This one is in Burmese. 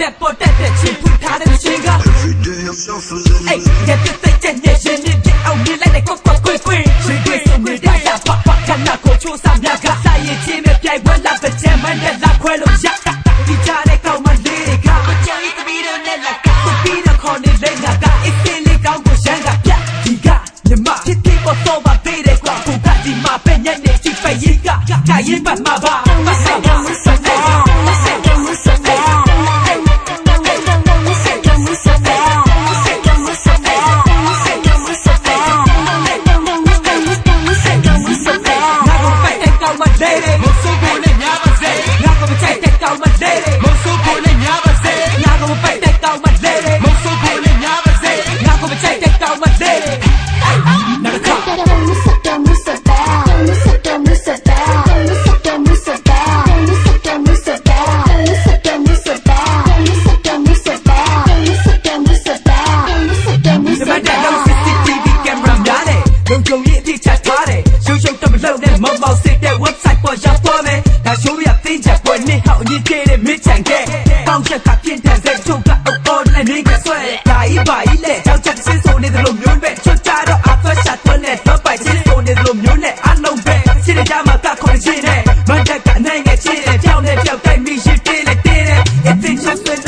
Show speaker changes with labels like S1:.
S1: တဲ့ပေါ်တက်တဲ့ချင်းဖွင့်ထားတဲ့ချင်းက
S2: Every day I'm shuffling.
S1: အေးရတဲ့စိတ်တဲ့ရဲ့ရင်နဲ့အောင်နေလိုက်တဲ့ကွက်ကွက်ကွက်ကွက်ချင်းတွေစုံနေတာရပါပါကနာကိုချိုးစားများကစာရင်ချင်းနဲ့ပြိုင်ပွဲလာတဲ့ချမ်းမန်းတဲ့လာခွဲလို့ရတာဒီကြတဲ့ကောင်မလေးတွေကမကြောက်ရသမီးတို့နဲ့လာကပြီးတော့ခေါ်နေလဲငါကအစ်စင်းလေးကောင်းကိုရန်ကပြဒီကမြမဖြစ် ရှိုးရတင်းချက်
S3: ပွဲနေ
S1: ဟောက်အရင်တည်းတဲ့မစ်ချန်ခဲ့ကောင်းချက်ကပြင်းတဲ့စက်ချုပ်ကအပေါ်နဲ့နေကဆွဲဒါဤပါဤလေကြောက်ချက်ချင်းဆိုနေတယ်လို့မျိုးပဲချွတ်ကြတော့အသွက်ရှာသွန်းနဲ့တော့ပိုက်ချင်းဆိုနေတယ်လို့မျိုးနဲ့အလုံးပဲချစ်တဲ့ကြမှာကခေါ်ချင်းနဲ့မန်တက်ကအနိုင်ငယ်ချင်းနဲ့ကြောက်နဲ့ကြောက်တိုင်းမိရှိတင်းနဲ့တင်းနဲ့ it's in just the law say